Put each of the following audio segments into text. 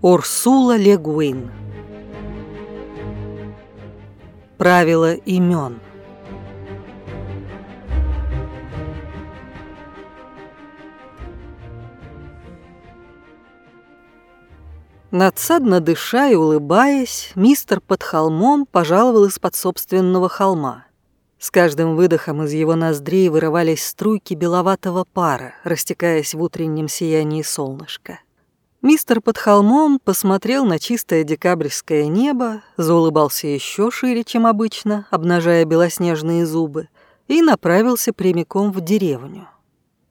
Урсула Легуин Правила имен Надсадно дыша и улыбаясь, мистер под холмом пожаловал из-под собственного холма. С каждым выдохом из его ноздрей вырывались струйки беловатого пара, растекаясь в утреннем сиянии солнышка. Мистер под холмом посмотрел на чистое декабрьское небо, заулыбался еще шире, чем обычно, обнажая белоснежные зубы, и направился прямиком в деревню.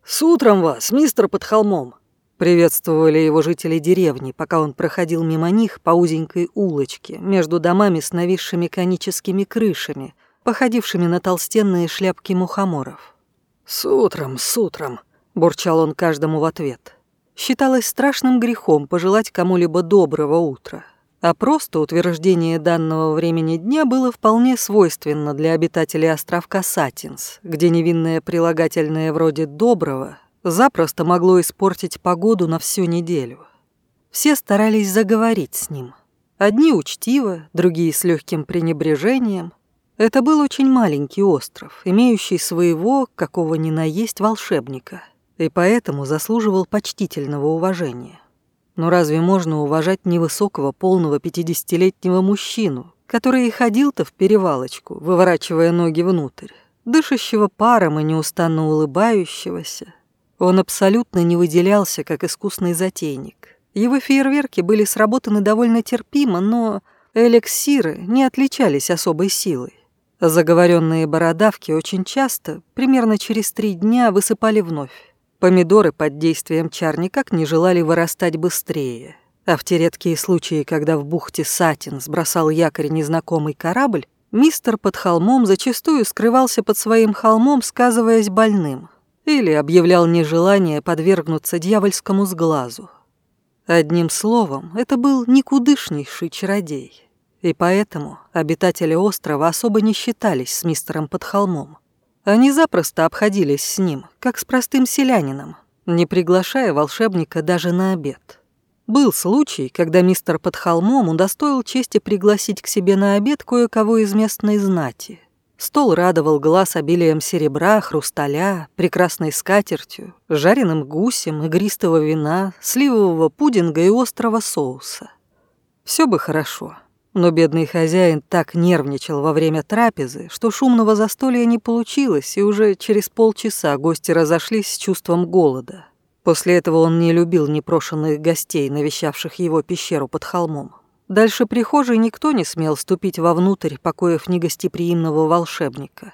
«С утром вас, мистер под холмом!» Приветствовали его жители деревни, пока он проходил мимо них по узенькой улочке между домами с нависшими коническими крышами, походившими на толстенные шляпки мухоморов. «С утром, с утром!» – бурчал он каждому в ответ. Считалось страшным грехом пожелать кому-либо доброго утра, а просто утверждение данного времени дня было вполне свойственно для обитателей островка Сатинс, где невинное прилагательное вроде «доброго» запросто могло испортить погоду на всю неделю. Все старались заговорить с ним. Одни учтиво, другие с легким пренебрежением. Это был очень маленький остров, имеющий своего, какого ни на есть, волшебника, и поэтому заслуживал почтительного уважения. Но разве можно уважать невысокого полного пятидесятилетнего мужчину, который и ходил-то в перевалочку, выворачивая ноги внутрь, дышащего паром и неустанно улыбающегося, он абсолютно не выделялся как искусный затейник. Его фейерверки были сработаны довольно терпимо, но эликсиры не отличались особой силой. Заговоренные бородавки очень часто, примерно через три дня, высыпали вновь. Помидоры под действием чар никак не желали вырастать быстрее. А в те редкие случаи, когда в бухте Сатин сбросал якорь незнакомый корабль, мистер под холмом зачастую скрывался под своим холмом, сказываясь больным – или объявлял нежелание подвергнуться дьявольскому сглазу. Одним словом, это был никудышнейший чародей, и поэтому обитатели острова особо не считались с мистером под холмом. Они запросто обходились с ним, как с простым селянином, не приглашая волшебника даже на обед. Был случай, когда мистер под холмом удостоил чести пригласить к себе на обед кое-кого из местной знати – Стол радовал глаз обилием серебра, хрусталя, прекрасной скатертью, жареным гусем, игристого вина, сливового пудинга и острого соуса. Все бы хорошо, но бедный хозяин так нервничал во время трапезы, что шумного застолья не получилось, и уже через полчаса гости разошлись с чувством голода. После этого он не любил непрошенных гостей, навещавших его пещеру под холмом. Дальше прихожей никто не смел ступить вовнутрь покоев негостеприимного волшебника.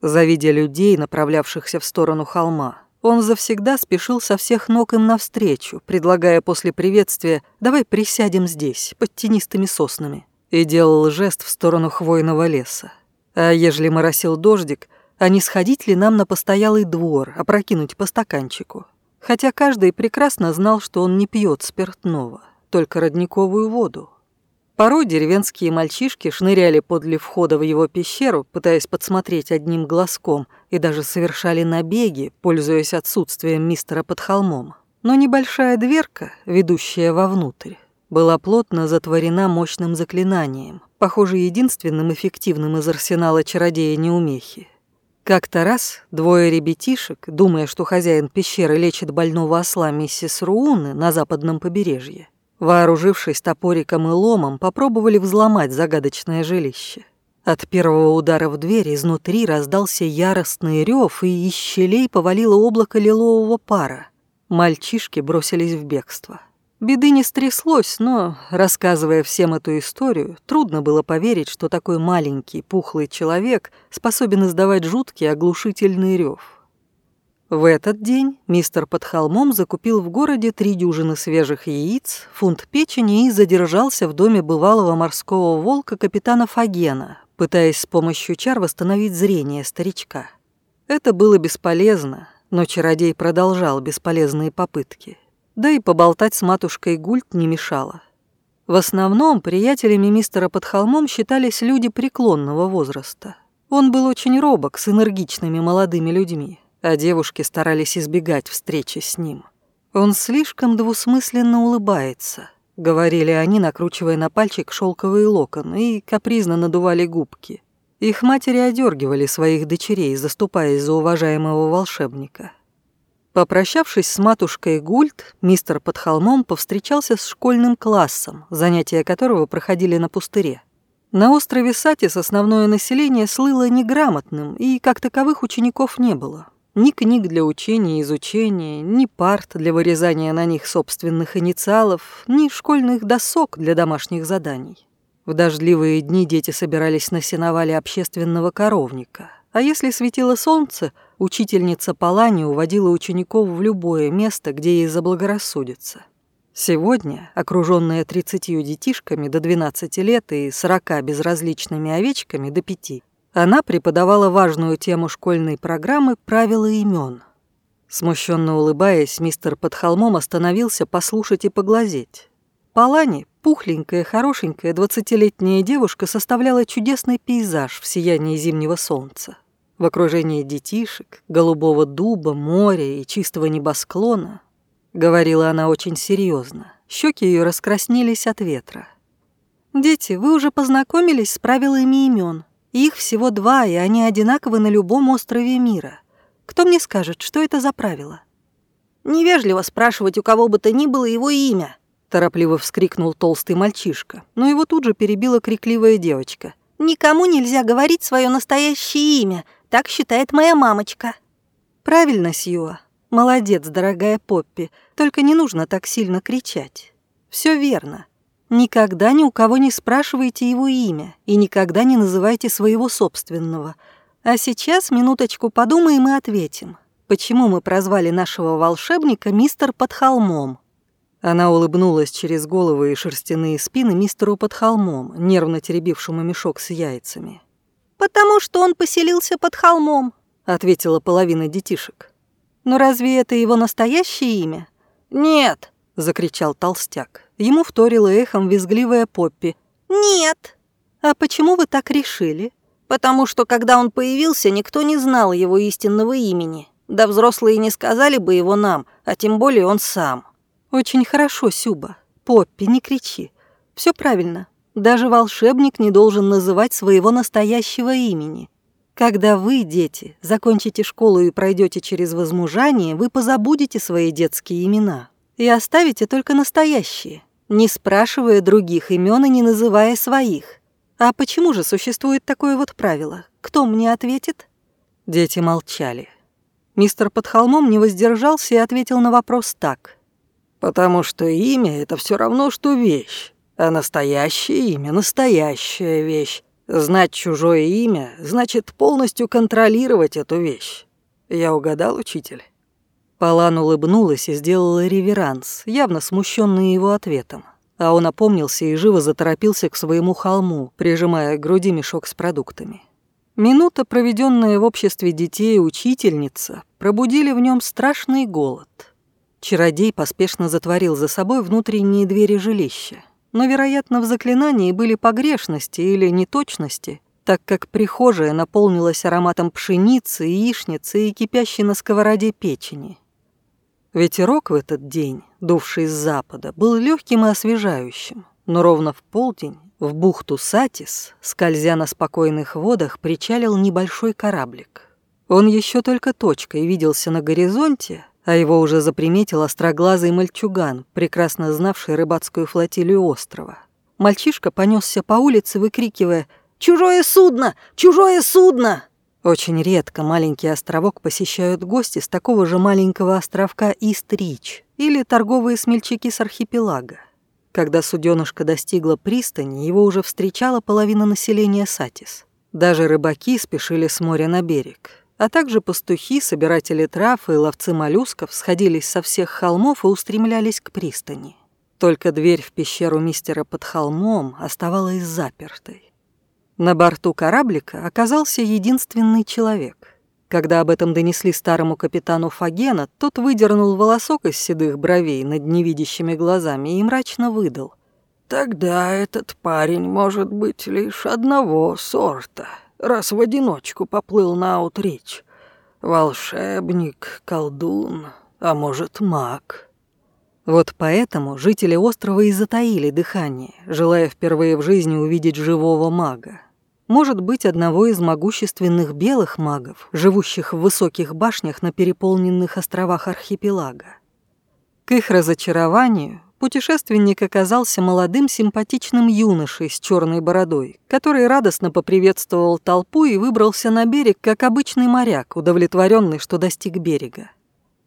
Завидя людей, направлявшихся в сторону холма, он завсегда спешил со всех ног им навстречу, предлагая после приветствия «давай присядем здесь, под тенистыми соснами», и делал жест в сторону хвойного леса. А ежели моросил дождик, а не сходить ли нам на постоялый двор, опрокинуть по стаканчику? Хотя каждый прекрасно знал, что он не пьет спиртного, только родниковую воду. Порой деревенские мальчишки шныряли подле входа в его пещеру, пытаясь подсмотреть одним глазком, и даже совершали набеги, пользуясь отсутствием мистера под холмом. Но небольшая дверка, ведущая вовнутрь, была плотно затворена мощным заклинанием, похоже, единственным эффективным из арсенала чародея-неумехи. Как-то раз двое ребятишек, думая, что хозяин пещеры лечит больного осла миссис Рууны на западном побережье, Вооружившись топориком и ломом, попробовали взломать загадочное жилище. От первого удара в дверь изнутри раздался яростный рев, и из щелей повалило облако лилового пара. Мальчишки бросились в бегство. Беды не стряслось, но, рассказывая всем эту историю, трудно было поверить, что такой маленький, пухлый человек способен издавать жуткий оглушительный рев. В этот день мистер под холмом закупил в городе три дюжины свежих яиц, фунт печени и задержался в доме бывалого морского волка капитана Фагена, пытаясь с помощью чар восстановить зрение старичка. Это было бесполезно, но чародей продолжал бесполезные попытки. Да и поболтать с матушкой Гульт не мешало. В основном приятелями мистера под холмом считались люди преклонного возраста. Он был очень робок с энергичными молодыми людьми, а девушки старались избегать встречи с ним. Он слишком двусмысленно улыбается, — говорили они, накручивая на пальчик шелковые локоны и капризно надували губки. Их матери одергивали своих дочерей, заступаясь за уважаемого волшебника. Попрощавшись с матушкой Гульт, мистер под холмом повстречался с школьным классом, занятия которого проходили на пустыре. На острове Сатис основное население слыло неграмотным, и как таковых учеников не было. Ни книг для учения и изучения, ни парт для вырезания на них собственных инициалов, ни школьных досок для домашних заданий. В дождливые дни дети собирались на сеновале общественного коровника, а если светило солнце, учительница Палани уводила учеников в любое место, где ей заблагорассудится. Сегодня, окруженная тридцатью детишками до 12 лет и 40 безразличными овечками до пяти, она преподавала важную тему школьной программы «Правила имен». Смущенно улыбаясь, мистер под холмом остановился послушать и поглазеть. Палани, пухленькая, хорошенькая, двадцатилетняя девушка составляла чудесный пейзаж в сиянии зимнего солнца. В окружении детишек, голубого дуба, моря и чистого небосклона, говорила она очень серьезно. Щеки ее раскраснелись от ветра. «Дети, вы уже познакомились с правилами имен. Их всего два, и они одинаковы на любом острове мира. Кто мне скажет, что это за правило? Невежливо спрашивать у кого бы то ни было его имя, торопливо вскрикнул толстый мальчишка, но его тут же перебила крикливая девочка. Никому нельзя говорить свое настоящее имя, так считает моя мамочка. Правильно, Сьюа. Молодец, дорогая Поппи, только не нужно так сильно кричать. Все верно. Никогда ни у кого не спрашивайте его имя и никогда не называйте своего собственного. А сейчас минуточку подумаем и ответим. Почему мы прозвали нашего волшебника мистер под холмом? Она улыбнулась через головы и шерстяные спины мистеру под холмом, нервно теребившему мешок с яйцами. «Потому что он поселился под холмом», — ответила половина детишек. «Но разве это его настоящее имя?» «Нет», — закричал толстяк. Ему вторила эхом визгливая Поппи. «Нет». «А почему вы так решили?» «Потому что, когда он появился, никто не знал его истинного имени. Да взрослые не сказали бы его нам, а тем более он сам». «Очень хорошо, Сюба. Поппи, не кричи. Все правильно. Даже волшебник не должен называть своего настоящего имени. Когда вы, дети, закончите школу и пройдете через возмужание, вы позабудете свои детские имена и оставите только настоящие не спрашивая других имен и не называя своих. А почему же существует такое вот правило? Кто мне ответит? Дети молчали. Мистер под холмом не воздержался и ответил на вопрос так. «Потому что имя — это все равно, что вещь, а настоящее имя — настоящая вещь. Знать чужое имя значит полностью контролировать эту вещь. Я угадал, учитель?» Палан улыбнулась и сделала реверанс, явно смущенный его ответом. А он опомнился и живо заторопился к своему холму, прижимая к груди мешок с продуктами. Минута, проведенная в обществе детей и учительница, пробудили в нем страшный голод. Чародей поспешно затворил за собой внутренние двери жилища. Но, вероятно, в заклинании были погрешности или неточности, так как прихожая наполнилась ароматом пшеницы, яичницы и кипящей на сковороде печени. Ветерок в этот день, дувший с запада, был легким и освежающим, но ровно в полдень в бухту Сатис, скользя на спокойных водах, причалил небольшой кораблик. Он еще только точкой виделся на горизонте, а его уже заприметил остроглазый мальчуган, прекрасно знавший рыбацкую флотилию острова. Мальчишка понесся по улице, выкрикивая «Чужое судно! Чужое судно!» Очень редко маленький островок посещают гости с такого же маленького островка Ист-Рич или торговые смельчаки с архипелага. Когда суденышко достигло пристани, его уже встречала половина населения Сатис. Даже рыбаки спешили с моря на берег, а также пастухи, собиратели трав и ловцы моллюсков сходились со всех холмов и устремлялись к пристани. Только дверь в пещеру мистера под холмом оставалась запертой. На борту кораблика оказался единственный человек. Когда об этом донесли старому капитану Фагена, тот выдернул волосок из седых бровей над невидящими глазами и мрачно выдал. «Тогда этот парень может быть лишь одного сорта, раз в одиночку поплыл на аутрич. Волшебник, колдун, а может, маг». Вот поэтому жители острова и затаили дыхание, желая впервые в жизни увидеть живого мага. Может быть, одного из могущественных белых магов, живущих в высоких башнях на переполненных островах архипелага. К их разочарованию путешественник оказался молодым симпатичным юношей с черной бородой, который радостно поприветствовал толпу и выбрался на берег, как обычный моряк, удовлетворенный, что достиг берега.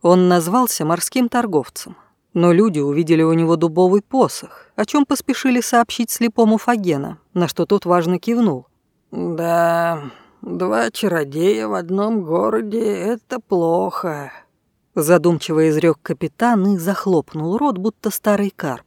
Он назвался морским торговцем, но люди увидели у него дубовый посох, о чем поспешили сообщить слепому Фагена, на что тот важно кивнул. «Да, два чародея в одном городе — это плохо», Задумчиво изрек капитан и захлопнул рот, будто старый карп.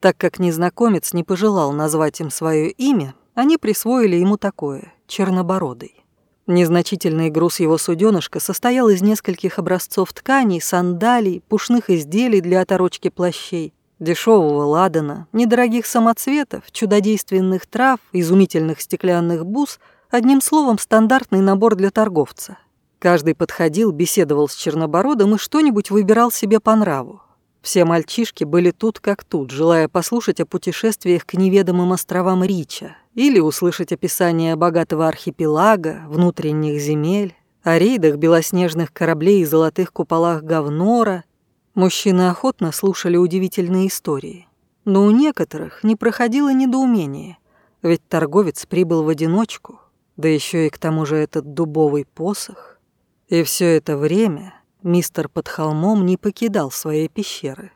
Так как незнакомец не пожелал назвать им свое имя, они присвоили ему такое — Чернобородый. Незначительный груз его суденышка состоял из нескольких образцов тканей, сандалий, пушных изделий для оторочки плащей, дешевого ладана, недорогих самоцветов, чудодейственных трав, изумительных стеклянных бус, одним словом, стандартный набор для торговца. Каждый подходил, беседовал с Чернобородом и что-нибудь выбирал себе по нраву. Все мальчишки были тут как тут, желая послушать о путешествиях к неведомым островам Рича или услышать описание богатого архипелага, внутренних земель, о рейдах белоснежных кораблей и золотых куполах Говнора. Мужчины охотно слушали удивительные истории. Но у некоторых не проходило недоумение, ведь торговец прибыл в одиночку, да еще и к тому же этот дубовый посох. И все это время мистер под холмом не покидал своей пещеры.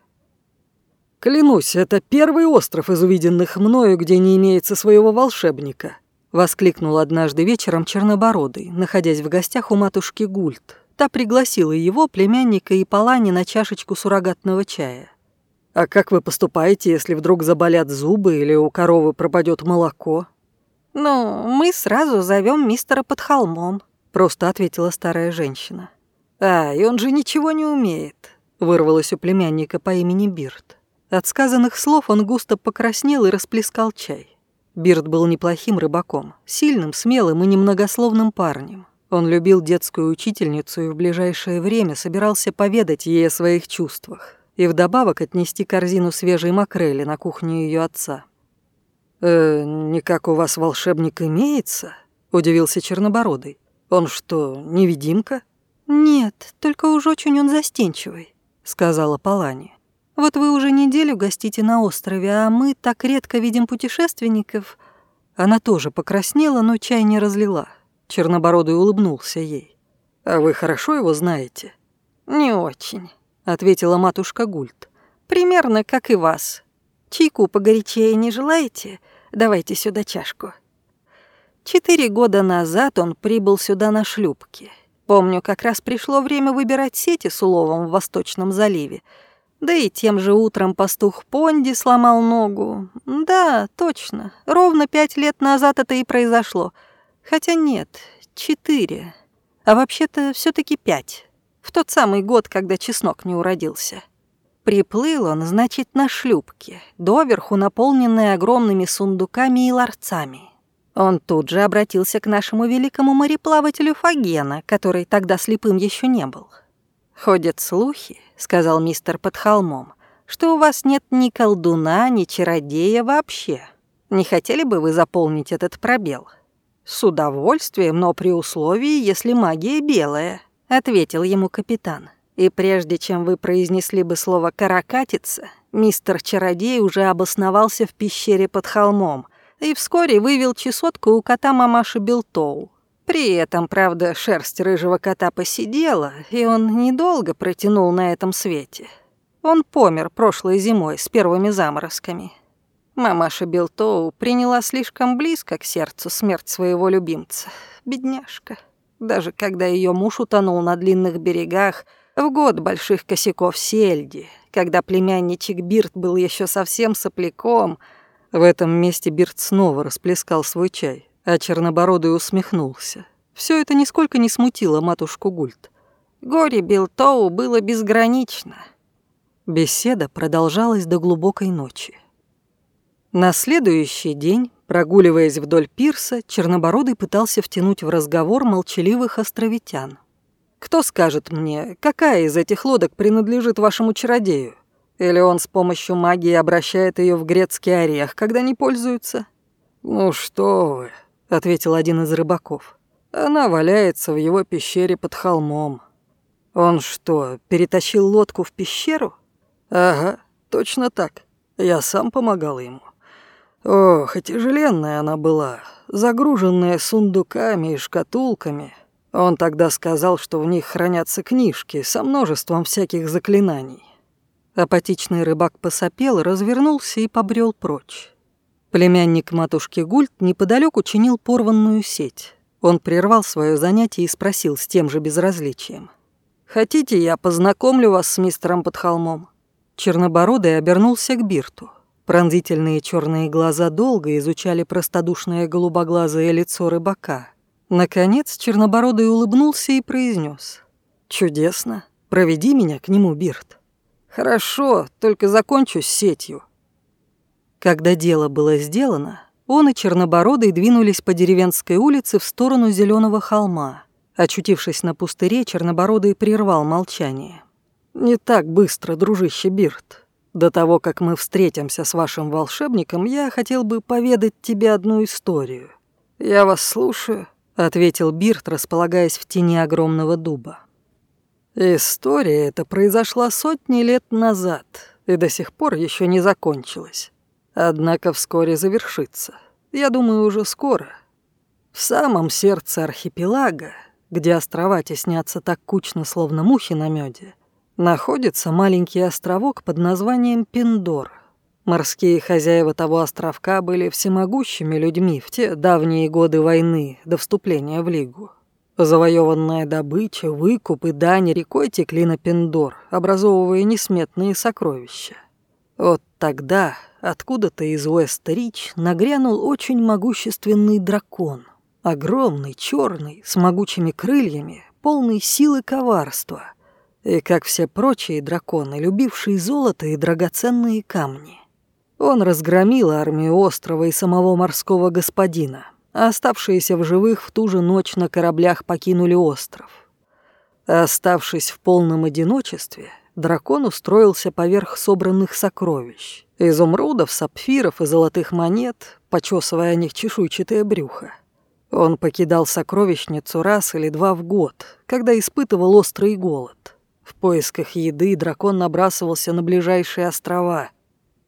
«Клянусь, это первый остров из увиденных мною, где не имеется своего волшебника», воскликнул однажды вечером Чернобородый, находясь в гостях у матушки Гульт. Та пригласила его, племянника и Палани на чашечку суррогатного чая. «А как вы поступаете, если вдруг заболят зубы или у коровы пропадет молоко?» «Ну, мы сразу зовем мистера под холмом», просто ответила старая женщина. «А, и он же ничего не умеет», — вырвалось у племянника по имени Бирд. От сказанных слов он густо покраснел и расплескал чай. Бирд был неплохим рыбаком, сильным, смелым и немногословным парнем. Он любил детскую учительницу и в ближайшее время собирался поведать ей о своих чувствах и вдобавок отнести корзину свежей макрели на кухню ее отца. «Э, никак у вас волшебник имеется?» — удивился Чернобородый. «Он что, невидимка?» «Нет, только уж очень он застенчивый», — сказала Палани. «Вот вы уже неделю гостите на острове, а мы так редко видим путешественников». Она тоже покраснела, но чай не разлила. Чернобородый улыбнулся ей. «А вы хорошо его знаете?» «Не очень», — ответила матушка Гульт. «Примерно как и вас. Чайку погорячее не желаете? Давайте сюда чашку». Четыре года назад он прибыл сюда на шлюпке. Помню, как раз пришло время выбирать сети с уловом в Восточном заливе. Да и тем же утром пастух Понди сломал ногу. Да, точно. Ровно пять лет назад это и произошло. Хотя нет, четыре. А вообще-то все таки пять. В тот самый год, когда чеснок не уродился. Приплыл он, значит, на шлюпке, доверху наполненной огромными сундуками и ларцами. Он тут же обратился к нашему великому мореплавателю Фагена, который тогда слепым еще не был. «Ходят слухи», — сказал мистер под холмом, «что у вас нет ни колдуна, ни чародея вообще. Не хотели бы вы заполнить этот пробел?» «С удовольствием, но при условии, если магия белая», — ответил ему капитан. «И прежде чем вы произнесли бы слово «каракатица», мистер Чародей уже обосновался в пещере под холмом, и вскоре вывел чесотку у кота мамаши Билтоу. При этом, правда, шерсть рыжего кота посидела, и он недолго протянул на этом свете. Он помер прошлой зимой с первыми заморозками. Мамаша Билтоу приняла слишком близко к сердцу смерть своего любимца. Бедняжка. Даже когда ее муж утонул на длинных берегах в год больших косяков сельди, когда племянничек Бирт был еще совсем сопляком — в этом месте Бирт снова расплескал свой чай, а Чернобородый усмехнулся. Все это нисколько не смутило матушку Гульт. Горе Билтоу было безгранично. Беседа продолжалась до глубокой ночи. На следующий день, прогуливаясь вдоль пирса, Чернобородый пытался втянуть в разговор молчаливых островитян. «Кто скажет мне, какая из этих лодок принадлежит вашему чародею? Или он с помощью магии обращает ее в грецкий орех, когда не пользуются? «Ну что вы», — ответил один из рыбаков. «Она валяется в его пещере под холмом». «Он что, перетащил лодку в пещеру?» «Ага, точно так. Я сам помогал ему. Ох, и тяжеленная она была, загруженная сундуками и шкатулками. Он тогда сказал, что в них хранятся книжки со множеством всяких заклинаний. Апатичный рыбак посопел, развернулся и побрел прочь. Племянник матушки Гульт неподалеку чинил порванную сеть. Он прервал свое занятие и спросил с тем же безразличием. «Хотите, я познакомлю вас с мистером под холмом?» Чернобородый обернулся к Бирту. Пронзительные черные глаза долго изучали простодушное голубоглазое лицо рыбака. Наконец Чернобородый улыбнулся и произнес: «Чудесно. Проведи меня к нему, Бирт». «Хорошо, только закончу с сетью». Когда дело было сделано, он и Чернобородый двинулись по деревенской улице в сторону зеленого холма. Очутившись на пустыре, Чернобородый прервал молчание. «Не так быстро, дружище Бирт. До того, как мы встретимся с вашим волшебником, я хотел бы поведать тебе одну историю. Я вас слушаю, ответил Бирт, располагаясь в тени огромного дуба. История эта произошла сотни лет назад и до сих пор еще не закончилась. Однако вскоре завершится. Я думаю, уже скоро. В самом сердце архипелага, где острова теснятся так кучно, словно мухи на меде, находится маленький островок под названием Пиндор. Морские хозяева того островка были всемогущими людьми в те давние годы войны до вступления в Лигу. Завоеванная добыча, выкуп и дань рекой текли на Пиндор, образовывая несметные сокровища. Вот тогда откуда-то из Уэст-Рич нагрянул очень могущественный дракон. Огромный, черный, с могучими крыльями, полный силы коварства — и, как все прочие драконы, любивший золото и драгоценные камни. Он разгромил армию острова и самого морского господина, а оставшиеся в живых в ту же ночь на кораблях покинули остров. Оставшись в полном одиночестве, дракон устроился поверх собранных сокровищ, изумрудов, сапфиров и золотых монет, почесывая о них чешуйчатое брюхо. Он покидал сокровищницу раз или два в год, когда испытывал острый голод. В поисках еды дракон набрасывался на ближайшие острова.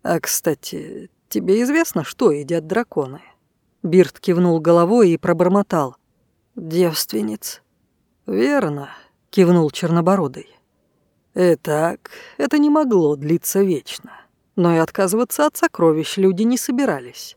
А, кстати, тебе известно, что едят драконы? Бирт кивнул головой и пробормотал. «Девственниц». «Верно», — кивнул Чернобородый. «Итак, это не могло длиться вечно. Но и отказываться от сокровищ люди не собирались.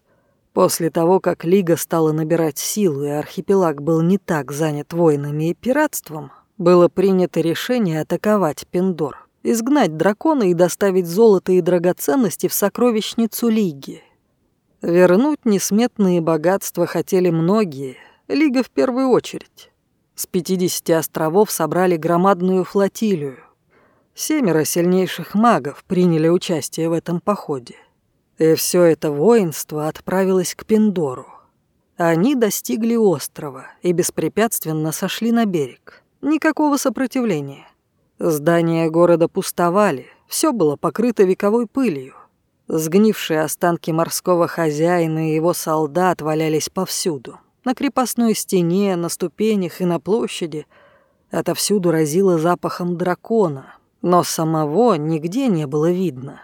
После того, как Лига стала набирать силу и архипелаг был не так занят войнами и пиратством, было принято решение атаковать Пиндор, изгнать дракона и доставить золото и драгоценности в сокровищницу Лиги. Вернуть несметные богатства хотели многие, Лига в первую очередь. С 50 островов собрали громадную флотилию. Семеро сильнейших магов приняли участие в этом походе. И все это воинство отправилось к Пиндору. Они достигли острова и беспрепятственно сошли на берег. Никакого сопротивления. Здания города пустовали, все было покрыто вековой пылью. Сгнившие останки морского хозяина и его солдат валялись повсюду. На крепостной стене, на ступенях и на площади. Отовсюду разило запахом дракона, но самого нигде не было видно.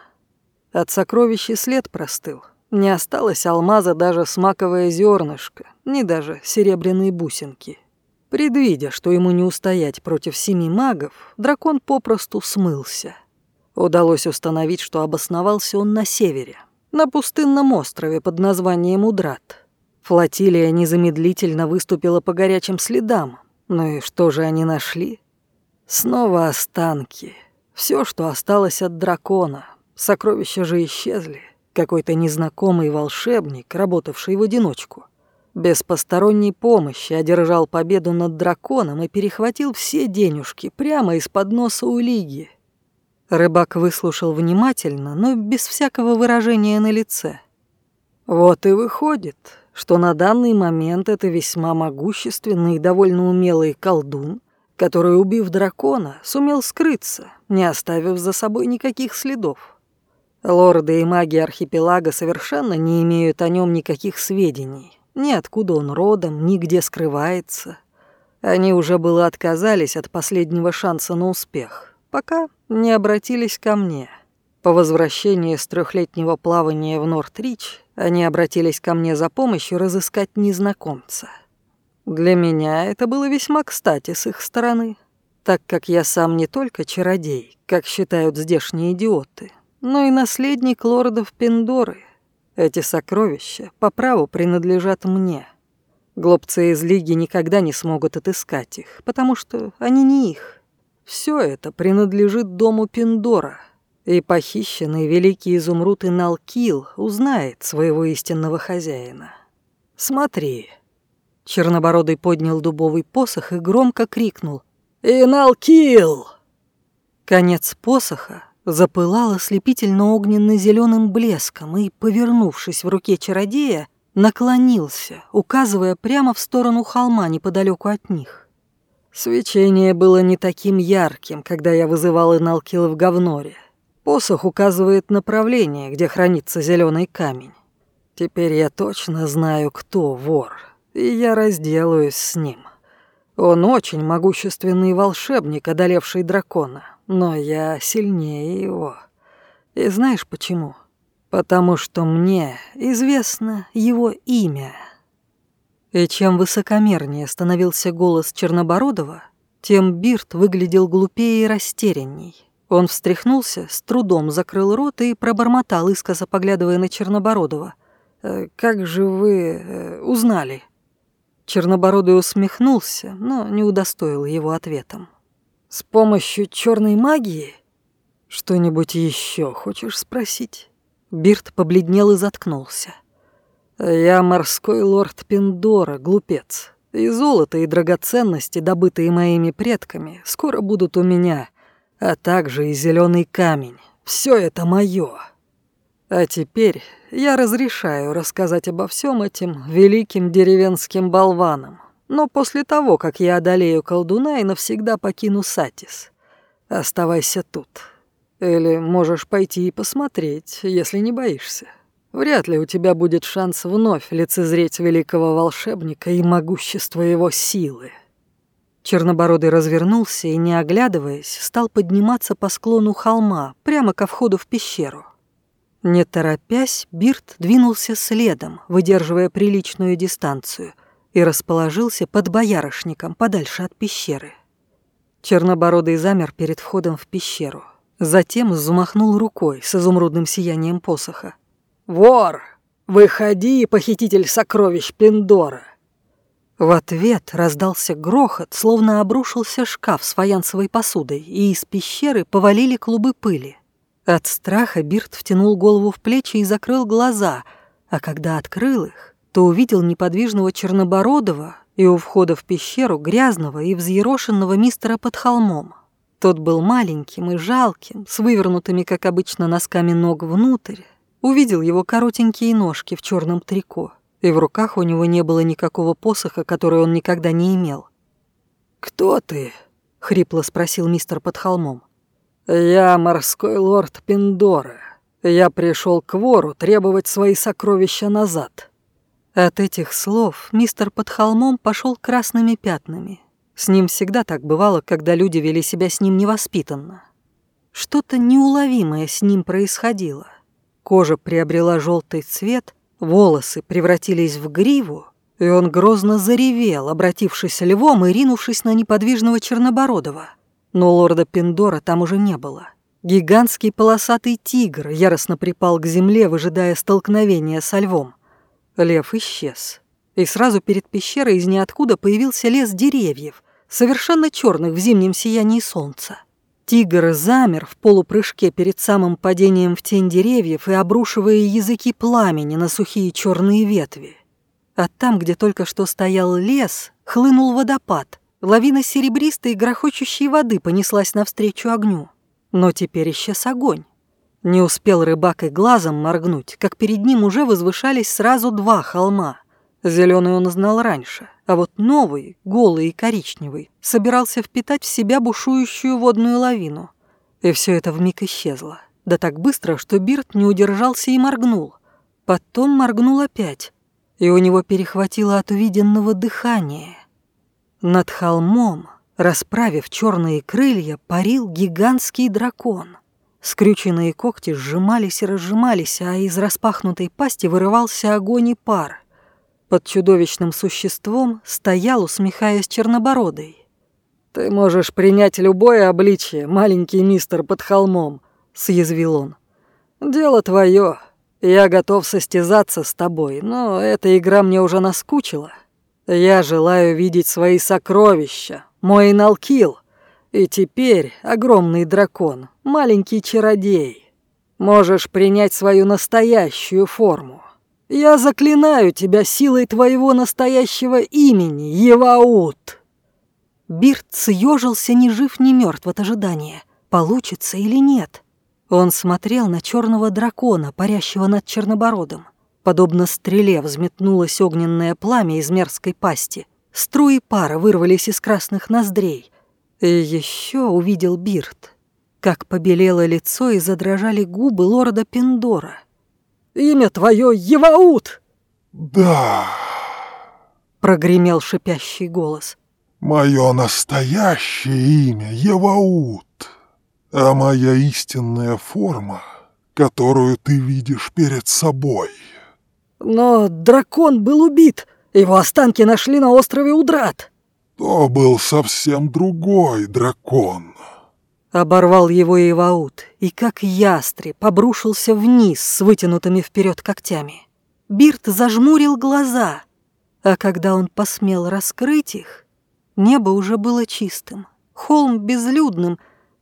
От сокровища след простыл. Не осталось алмаза даже смаковое зернышко, ни даже серебряные бусинки. Предвидя, что ему не устоять против семи магов, дракон попросту смылся. Удалось установить, что обосновался он на севере, на пустынном острове под названием Удрат. Флотилия незамедлительно выступила по горячим следам. Ну и что же они нашли? Снова останки. Все, что осталось от дракона. Сокровища же исчезли. Какой-то незнакомый волшебник, работавший в одиночку, без посторонней помощи одержал победу над драконом и перехватил все денежки прямо из-под носа у Лиги. Рыбак выслушал внимательно, но без всякого выражения на лице. Вот и выходит, что на данный момент это весьма могущественный и довольно умелый колдун, который, убив дракона, сумел скрыться, не оставив за собой никаких следов. Лорды и маги архипелага совершенно не имеют о нем никаких сведений. Ни откуда он родом, ни где скрывается. Они уже было отказались от последнего шанса на успех, пока не обратились ко мне. По возвращении с трехлетнего плавания в Нортрич они обратились ко мне за помощью разыскать незнакомца. Для меня это было весьма кстати с их стороны, так как я сам не только чародей, как считают здешние идиоты, но и наследник лордов Пендоры. Эти сокровища по праву принадлежат мне. Глупцы из Лиги никогда не смогут отыскать их, потому что они не их. Все это принадлежит дому Пендора, и похищенный великий изумруд Иналкил узнает своего истинного хозяина. Смотри. Чернобородый поднял дубовый посох и громко крикнул «Иналкил!». Конец посоха запылал ослепительно огненно зеленым блеском и, повернувшись в руке чародея, наклонился, указывая прямо в сторону холма неподалеку от них. Свечение было не таким ярким, когда я вызывал Иналкила в говноре. Посох указывает направление, где хранится зеленый камень. Теперь я точно знаю, кто вор, и я разделаюсь с ним. Он очень могущественный волшебник, одолевший дракона, но я сильнее его. И знаешь почему? Потому что мне известно его имя. И чем высокомернее становился голос Чернобородова, тем Бирт выглядел глупее и растерянней. Он встряхнулся, с трудом закрыл рот и пробормотал, искоса поглядывая на Чернобородова. «Э, «Как же вы э, узнали?» Чернобородый усмехнулся, но не удостоил его ответом. «С помощью черной магии? Что-нибудь еще хочешь спросить?» Бирт побледнел и заткнулся. «Я морской лорд Пиндора, глупец. И золото, и драгоценности, добытые моими предками, скоро будут у меня, а также и зеленый камень. Все это мое. А теперь я разрешаю рассказать обо всем этим великим деревенским болванам, но после того, как я одолею колдуна и навсегда покину Сатис. Оставайся тут. Или можешь пойти и посмотреть, если не боишься. Вряд ли у тебя будет шанс вновь лицезреть великого волшебника и могущество его силы. Чернобородый развернулся и, не оглядываясь, стал подниматься по склону холма, прямо ко входу в пещеру. Не торопясь, Бирт двинулся следом, выдерживая приличную дистанцию, и расположился под боярышником подальше от пещеры. Чернобородый замер перед входом в пещеру. Затем замахнул рукой с изумрудным сиянием посоха. «Вор! Выходи, похититель сокровищ Пендора!» В ответ раздался грохот, словно обрушился шкаф с фаянсовой посудой, и из пещеры повалили клубы пыли. От страха Бирт втянул голову в плечи и закрыл глаза, а когда открыл их, то увидел неподвижного чернобородого и у входа в пещеру грязного и взъерошенного мистера под холмом. Тот был маленьким и жалким, с вывернутыми, как обычно, носками ног внутрь. Увидел его коротенькие ножки в черном трико и в руках у него не было никакого посоха, который он никогда не имел. «Кто ты?» — хрипло спросил мистер под холмом. «Я морской лорд Пиндора. Я пришел к вору требовать свои сокровища назад». От этих слов мистер под холмом пошел красными пятнами. С ним всегда так бывало, когда люди вели себя с ним невоспитанно. Что-то неуловимое с ним происходило. Кожа приобрела желтый цвет — Волосы превратились в гриву, и он грозно заревел, обратившись львом и ринувшись на неподвижного Чернобородова. Но лорда Пиндора там уже не было. Гигантский полосатый тигр яростно припал к земле, выжидая столкновения со львом. Лев исчез. И сразу перед пещерой из ниоткуда появился лес деревьев, совершенно черных в зимнем сиянии солнца. Тигр замер в полупрыжке перед самым падением в тень деревьев и обрушивая языки пламени на сухие черные ветви. А там, где только что стоял лес, хлынул водопад. Лавина серебристой грохочущей воды понеслась навстречу огню. Но теперь исчез огонь. Не успел рыбак и глазом моргнуть, как перед ним уже возвышались сразу два холма. Зеленый он знал раньше, а вот новый, голый и коричневый, собирался впитать в себя бушующую водную лавину. И все это вмиг исчезло. Да так быстро, что Бирт не удержался и моргнул. Потом моргнул опять, и у него перехватило от увиденного дыхания. Над холмом, расправив черные крылья, парил гигантский дракон. Скрюченные когти сжимались и разжимались, а из распахнутой пасти вырывался огонь и пар. Под чудовищным существом стоял, усмехаясь чернобородый. «Ты можешь принять любое обличие, маленький мистер под холмом», — съязвил он. «Дело твое. Я готов состязаться с тобой, но эта игра мне уже наскучила. Я желаю видеть свои сокровища, мой Налкил. И теперь огромный дракон, маленький чародей. Можешь принять свою настоящую форму. Я заклинаю тебя силой твоего настоящего имени, Еваут». Бирт съежился ни жив, ни мертв от ожидания, получится или нет. Он смотрел на черного дракона, парящего над Чернобородом. Подобно стреле взметнулось огненное пламя из мерзкой пасти. Струи пара вырвались из красных ноздрей. И еще увидел Бирт, как побелело лицо и задрожали губы лорда Пиндора. «Имя твое Еваут!» «Да», — прогремел шипящий голос. Мое настоящее имя Еваут, а моя истинная форма, которую ты видишь перед собой. Но дракон был убит, его останки нашли на острове Удрат. То был совсем другой дракон. Оборвал его Иваут и, как ястреб, обрушился вниз с вытянутыми вперед когтями. Бирт зажмурил глаза, а когда он посмел раскрыть их, Небо уже было чистым, холм безлюдным,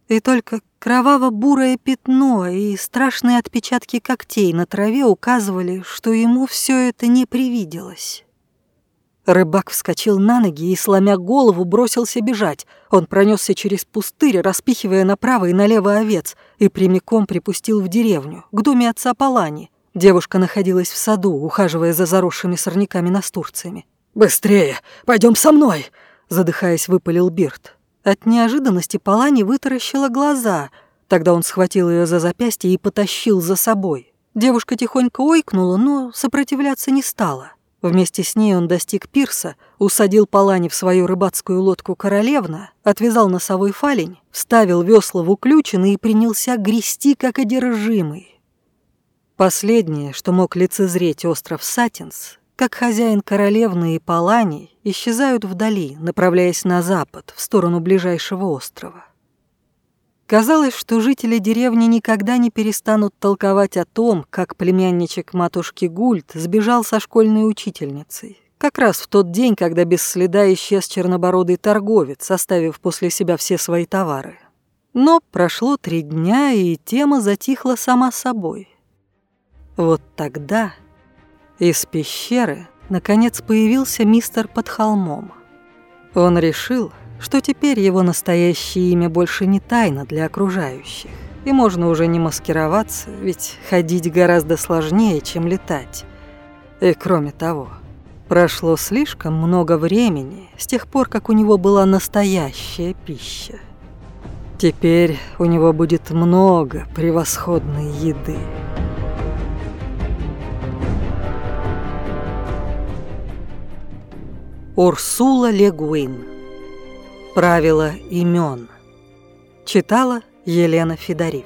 и только кроваво-бурое пятно и страшные отпечатки когтей на траве указывали, что ему все это не привиделось. Рыбак вскочил на ноги и, сломя голову, бросился бежать. Он пронесся через пустырь, распихивая направо и налево овец, и прямиком припустил в деревню, к доме отца Палани. Девушка находилась в саду, ухаживая за заросшими сорняками настурциями. «Быстрее! Пойдем со мной!» задыхаясь, выпалил Бирт. От неожиданности Палани вытаращила глаза. Тогда он схватил ее за запястье и потащил за собой. Девушка тихонько ойкнула, но сопротивляться не стала. Вместе с ней он достиг пирса, усадил Палани в свою рыбацкую лодку «Королевна», отвязал носовой фалень, вставил весла в уключины и принялся грести, как одержимый. Последнее, что мог лицезреть остров Сатинс, как хозяин королевны и Палани исчезают вдали, направляясь на запад, в сторону ближайшего острова. Казалось, что жители деревни никогда не перестанут толковать о том, как племянничек матушки Гульт сбежал со школьной учительницей, как раз в тот день, когда без следа исчез чернобородый торговец, оставив после себя все свои товары. Но прошло три дня, и тема затихла сама собой. Вот тогда из пещеры, наконец, появился мистер под холмом. Он решил, что теперь его настоящее имя больше не тайна для окружающих, и можно уже не маскироваться, ведь ходить гораздо сложнее, чем летать. И кроме того, прошло слишком много времени с тех пор, как у него была настоящая пища. Теперь у него будет много превосходной еды. Урсула Легуин. Правила имен. Читала Елена Федорив.